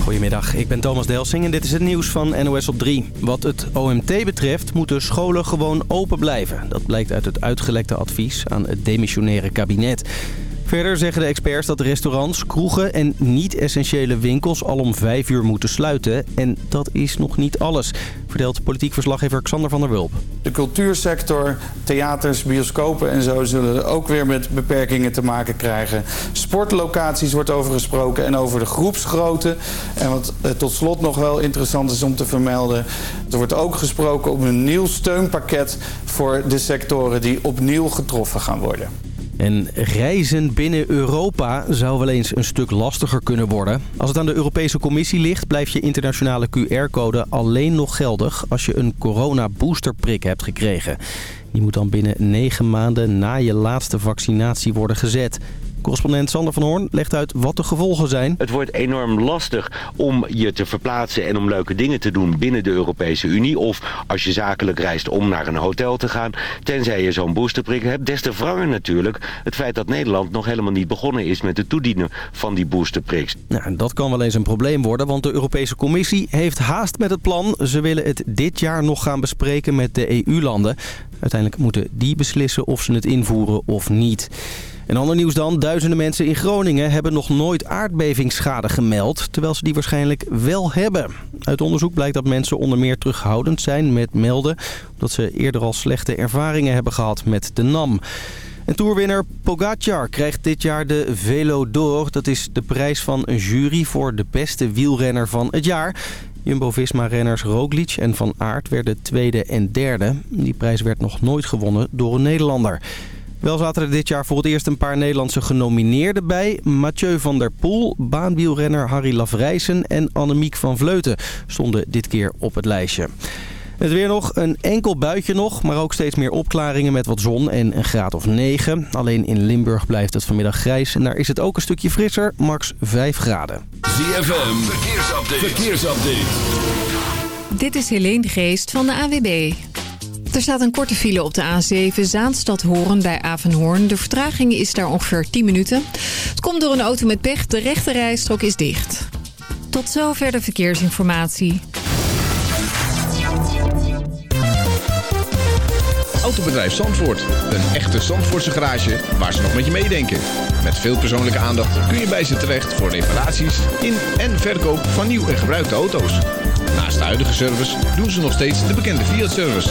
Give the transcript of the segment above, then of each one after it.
Goedemiddag, ik ben Thomas Delsing en dit is het nieuws van NOS op 3. Wat het OMT betreft moeten scholen gewoon open blijven. Dat blijkt uit het uitgelekte advies aan het demissionaire kabinet. Verder zeggen de experts dat restaurants, kroegen en niet-essentiële winkels al om vijf uur moeten sluiten. En dat is nog niet alles, vertelt politiek verslaggever Xander van der Wulp. De cultuursector, theaters, bioscopen en zo zullen ook weer met beperkingen te maken krijgen. Sportlocaties wordt over gesproken en over de groepsgrootte. En wat eh, tot slot nog wel interessant is om te vermelden... er wordt ook gesproken om een nieuw steunpakket voor de sectoren die opnieuw getroffen gaan worden. En reizen binnen Europa zou wel eens een stuk lastiger kunnen worden. Als het aan de Europese Commissie ligt, blijft je internationale QR-code alleen nog geldig als je een corona-boosterprik hebt gekregen. Die moet dan binnen negen maanden na je laatste vaccinatie worden gezet. Correspondent Sander van Hoorn legt uit wat de gevolgen zijn. Het wordt enorm lastig om je te verplaatsen en om leuke dingen te doen binnen de Europese Unie. Of als je zakelijk reist om naar een hotel te gaan. Tenzij je zo'n boosterprik hebt. Des te wranger natuurlijk het feit dat Nederland nog helemaal niet begonnen is met het toedienen van die boosterpriks. Nou, dat kan wel eens een probleem worden, want de Europese Commissie heeft haast met het plan. Ze willen het dit jaar nog gaan bespreken met de EU-landen. Uiteindelijk moeten die beslissen of ze het invoeren of niet. En ander nieuws dan. Duizenden mensen in Groningen hebben nog nooit aardbevingsschade gemeld. Terwijl ze die waarschijnlijk wel hebben. Uit onderzoek blijkt dat mensen onder meer terughoudend zijn met melden. Omdat ze eerder al slechte ervaringen hebben gehad met de NAM. En toerwinner Pogacar krijgt dit jaar de Velo d'Or. Dat is de prijs van een jury voor de beste wielrenner van het jaar. Jumbo-Visma-renners Roglic en Van Aert werden tweede en derde. Die prijs werd nog nooit gewonnen door een Nederlander. Wel zaten er dit jaar voor het eerst een paar Nederlandse genomineerden bij. Mathieu van der Poel, baanwielrenner Harry Lavrijsen en Annemiek van Vleuten stonden dit keer op het lijstje. Het weer nog, een enkel buitje nog, maar ook steeds meer opklaringen met wat zon en een graad of 9. Alleen in Limburg blijft het vanmiddag grijs en daar is het ook een stukje frisser, max 5 graden. ZFM, verkeersupdate. verkeersupdate. Dit is Helene Geest van de AWB. Er staat een korte file op de A7 Zaanstad-Horen bij Avenhoorn. De vertraging is daar ongeveer 10 minuten. Het komt door een auto met pech. De rechte rijstrook is dicht. Tot zover de verkeersinformatie. Autobedrijf Zandvoort. Een echte Zandvoortse garage waar ze nog met je meedenken. Met veel persoonlijke aandacht kun je bij ze terecht voor reparaties in en verkoop van nieuw en gebruikte auto's. Naast de huidige service doen ze nog steeds de bekende Fiat-service.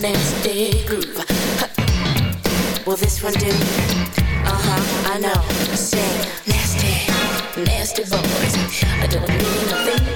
nasty Will this one do? Uh huh, I know. Say nasty, nasty boys. I don't mean nothing.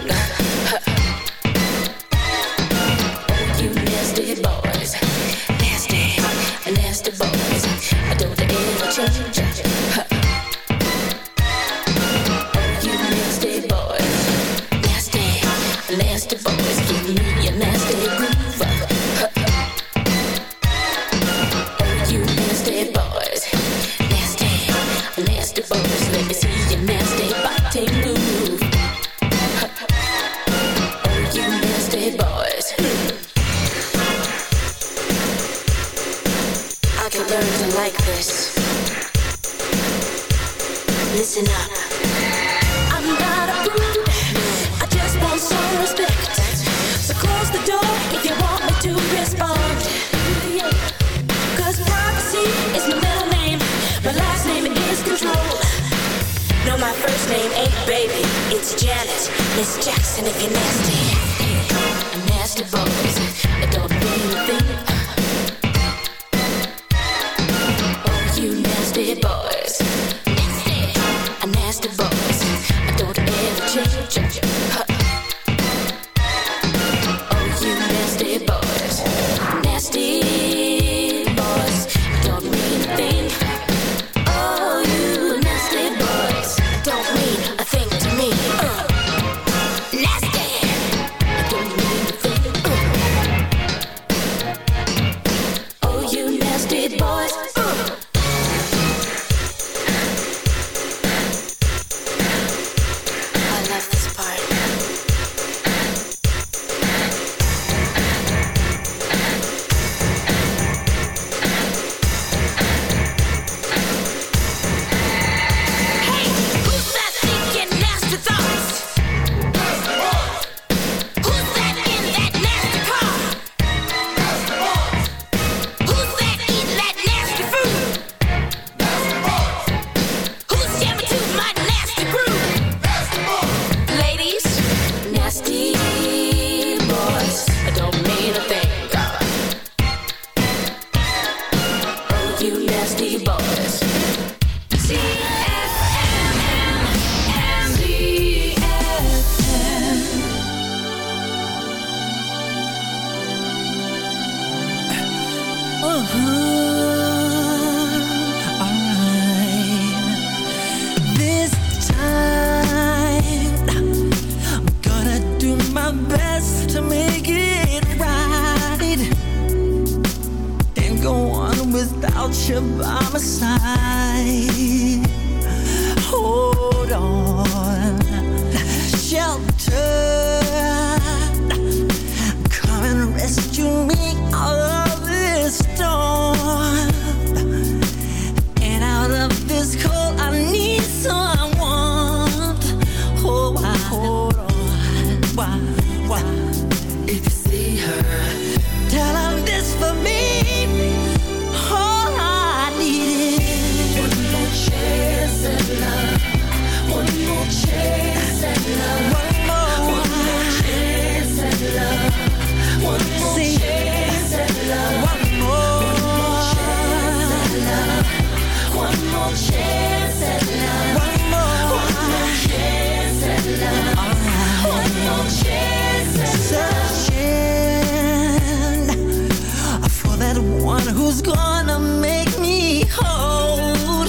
who's gonna make me hold.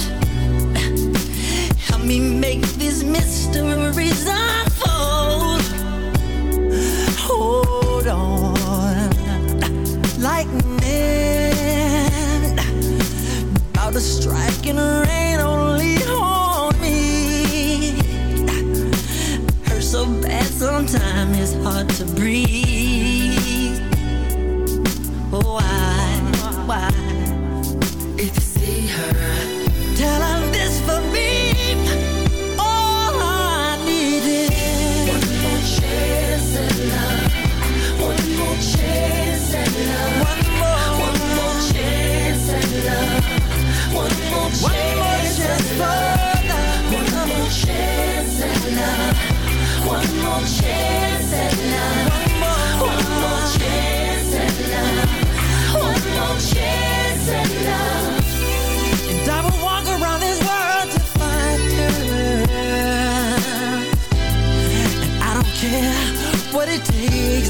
Help me make these mysteries unfold. Hold on, lightning, about to strike and rain.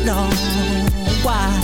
know why.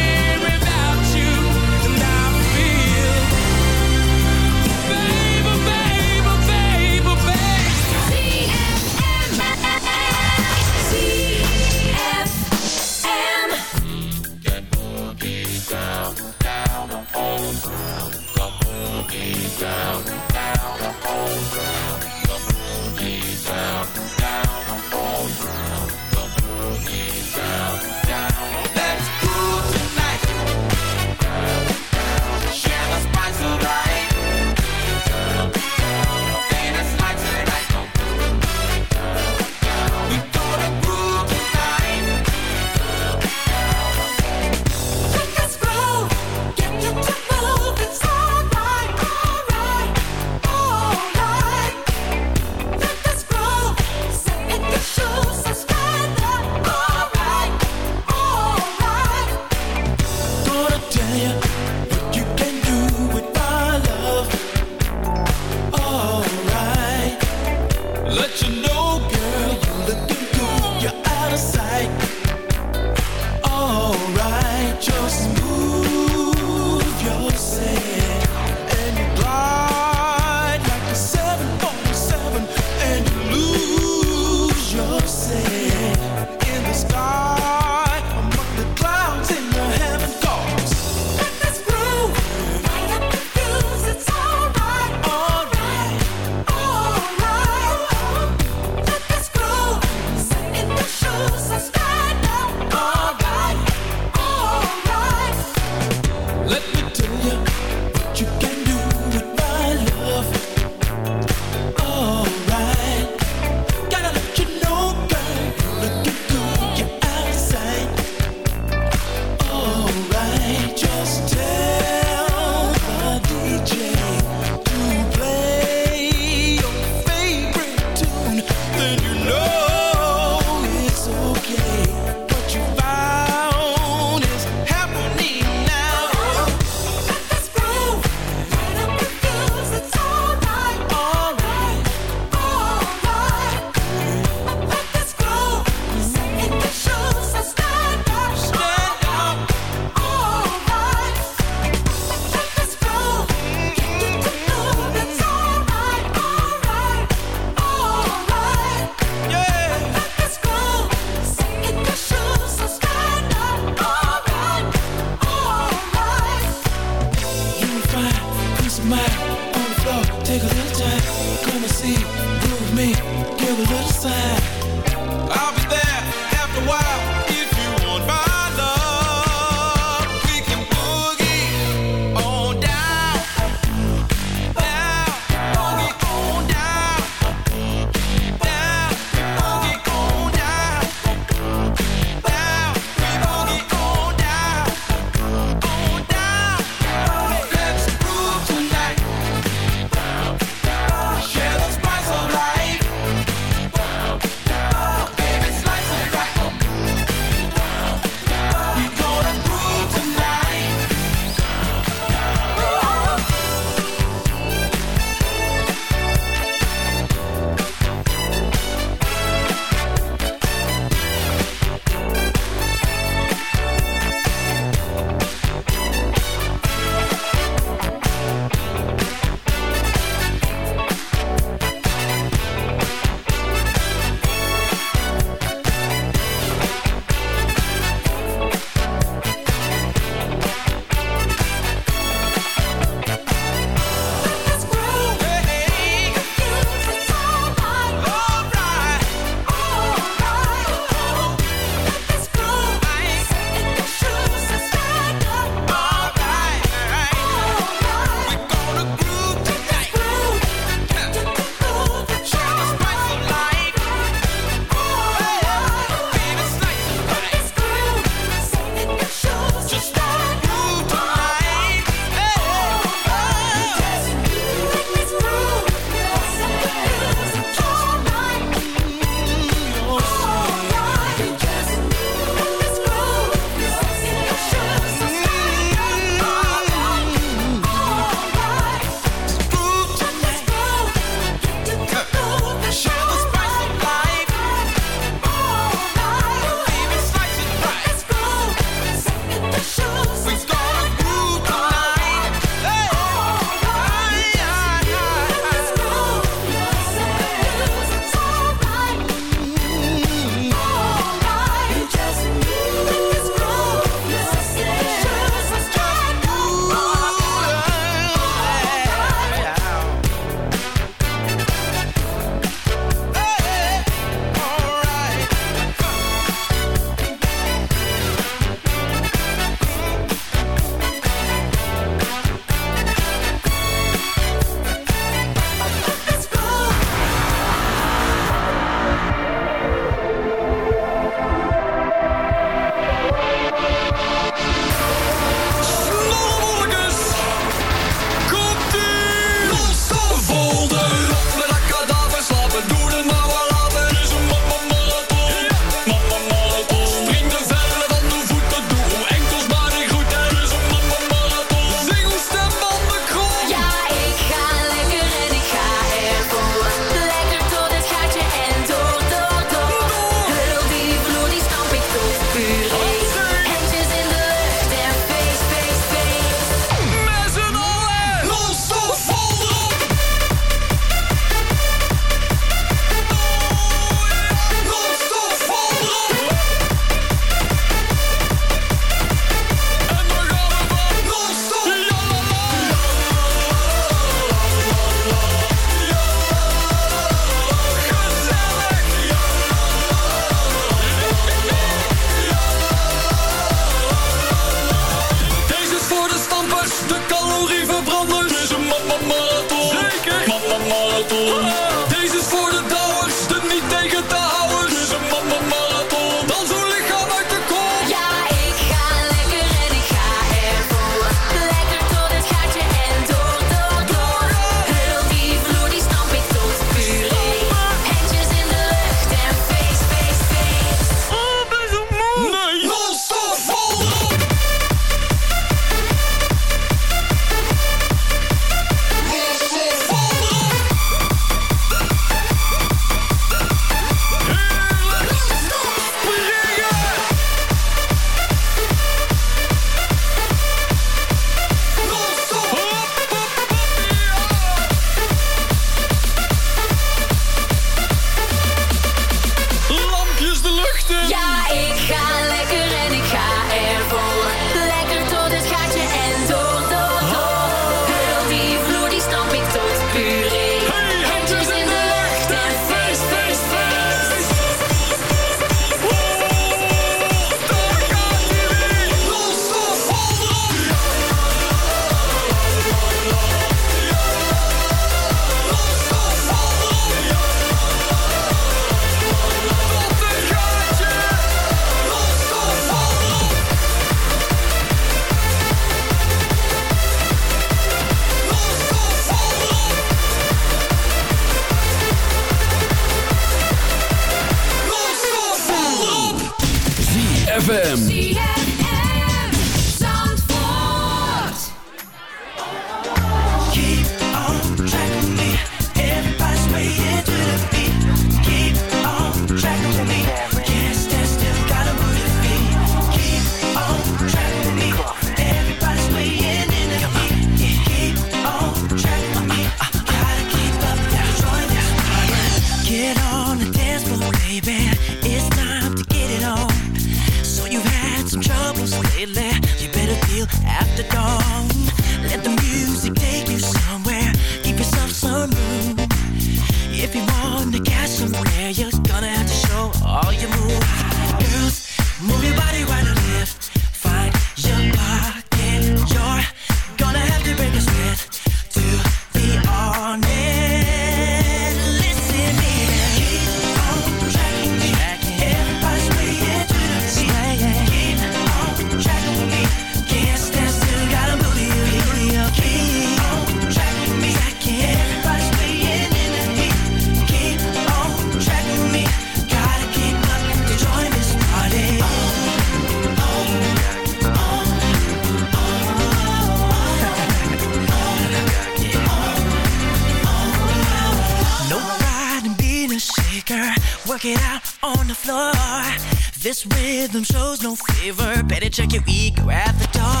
This rhythm shows no favor. Better check your ego at the door.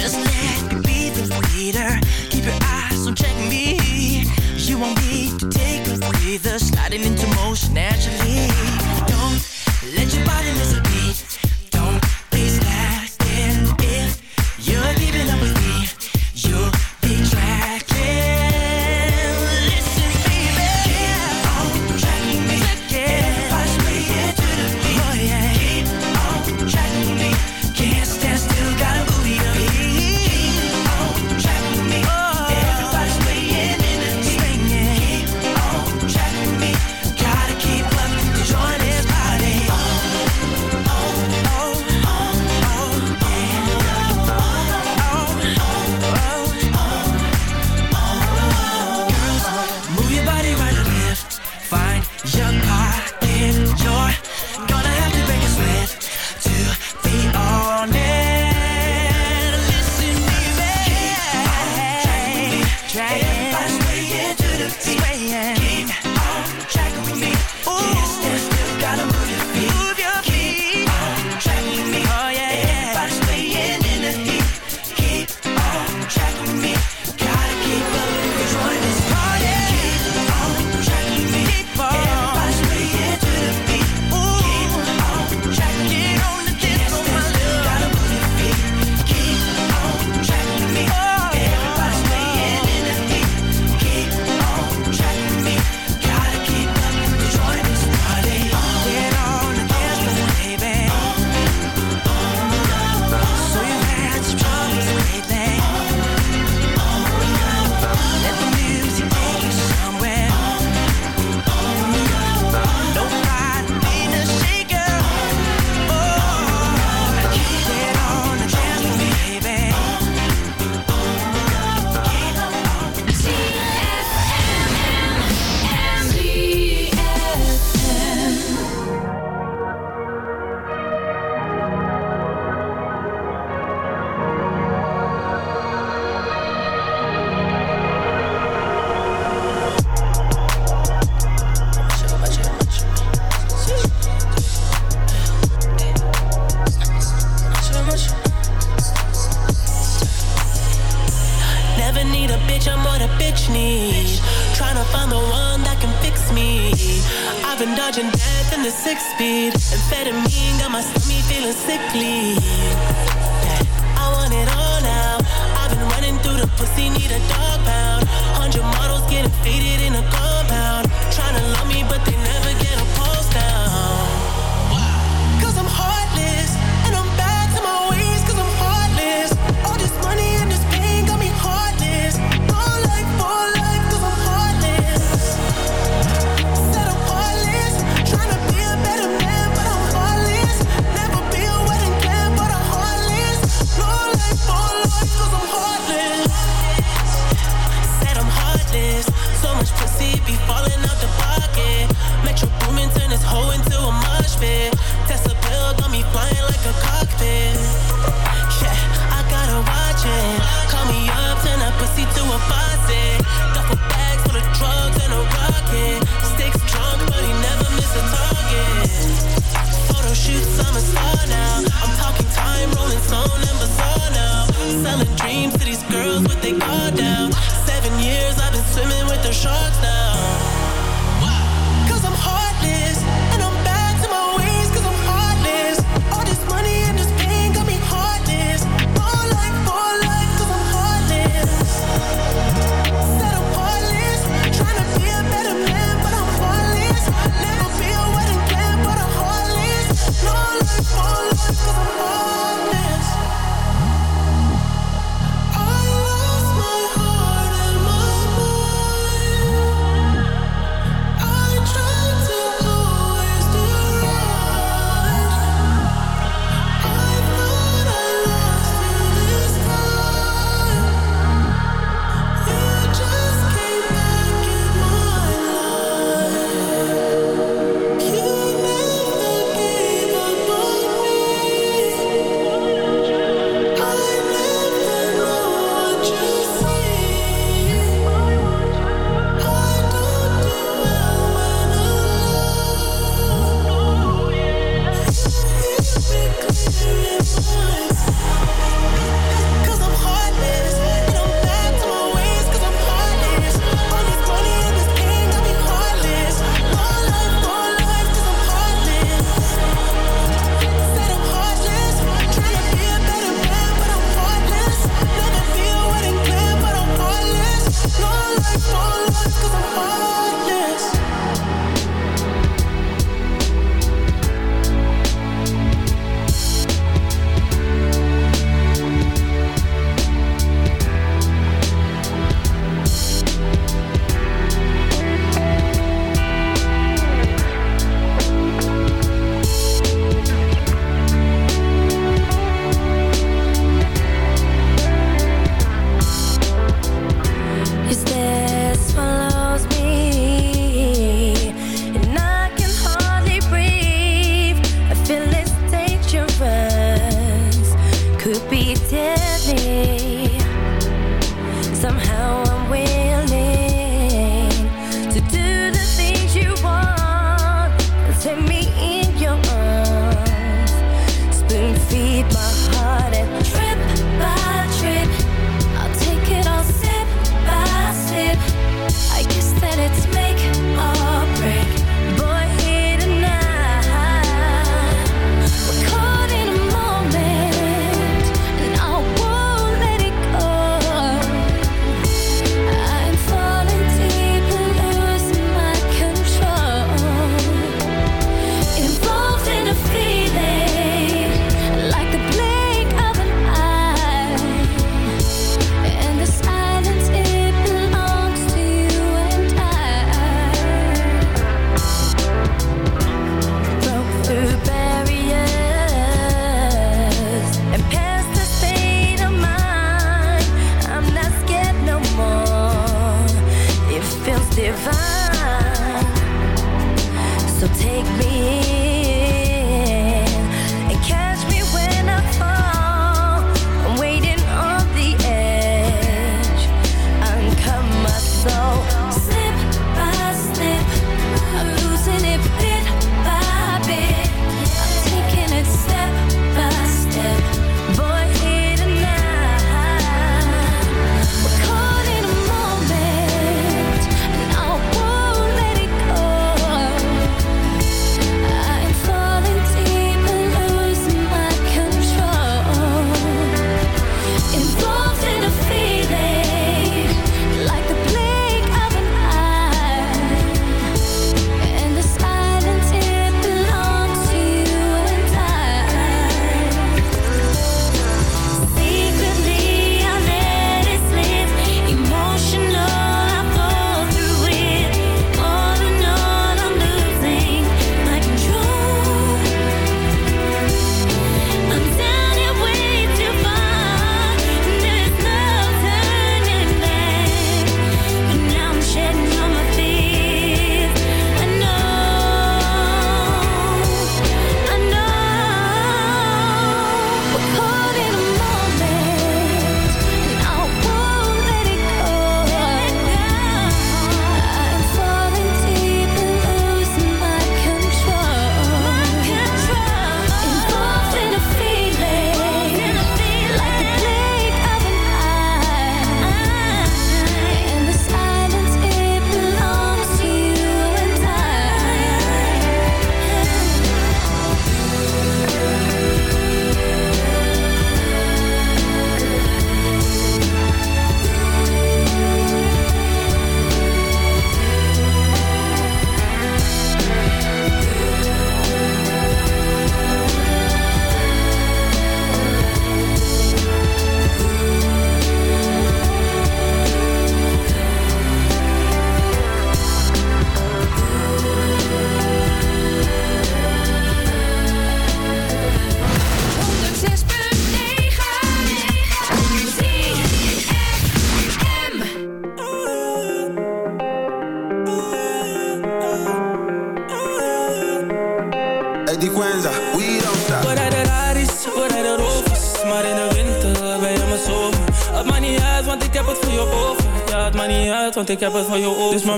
Just let me be the leader. Keep your eyes on checking me. You want me to take a breather, sliding into motion naturally. Don't let your body miss a beat.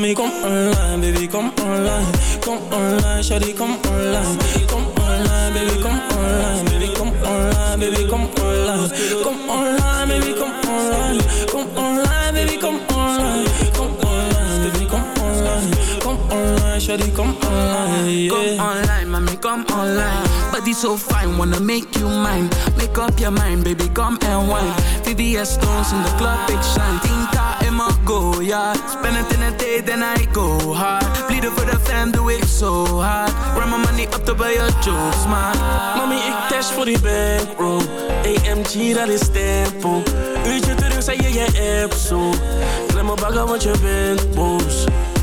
mami, eh. body so fine, wanna make you mine. Make up your mind, baby, come and wine. VVS stones in the club, big shine. Tinta in my go, yeah. Spend it in a day, then I go hard. bleed for the fam, do it so hard. Run my money up to buy your jokes, man. Mommy, ik dash voor die bro. AMG, dat is tempo. Uurtje terug, zei je je app zo. Klem mijn bagger, want je bent boos.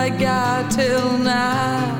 I got till now,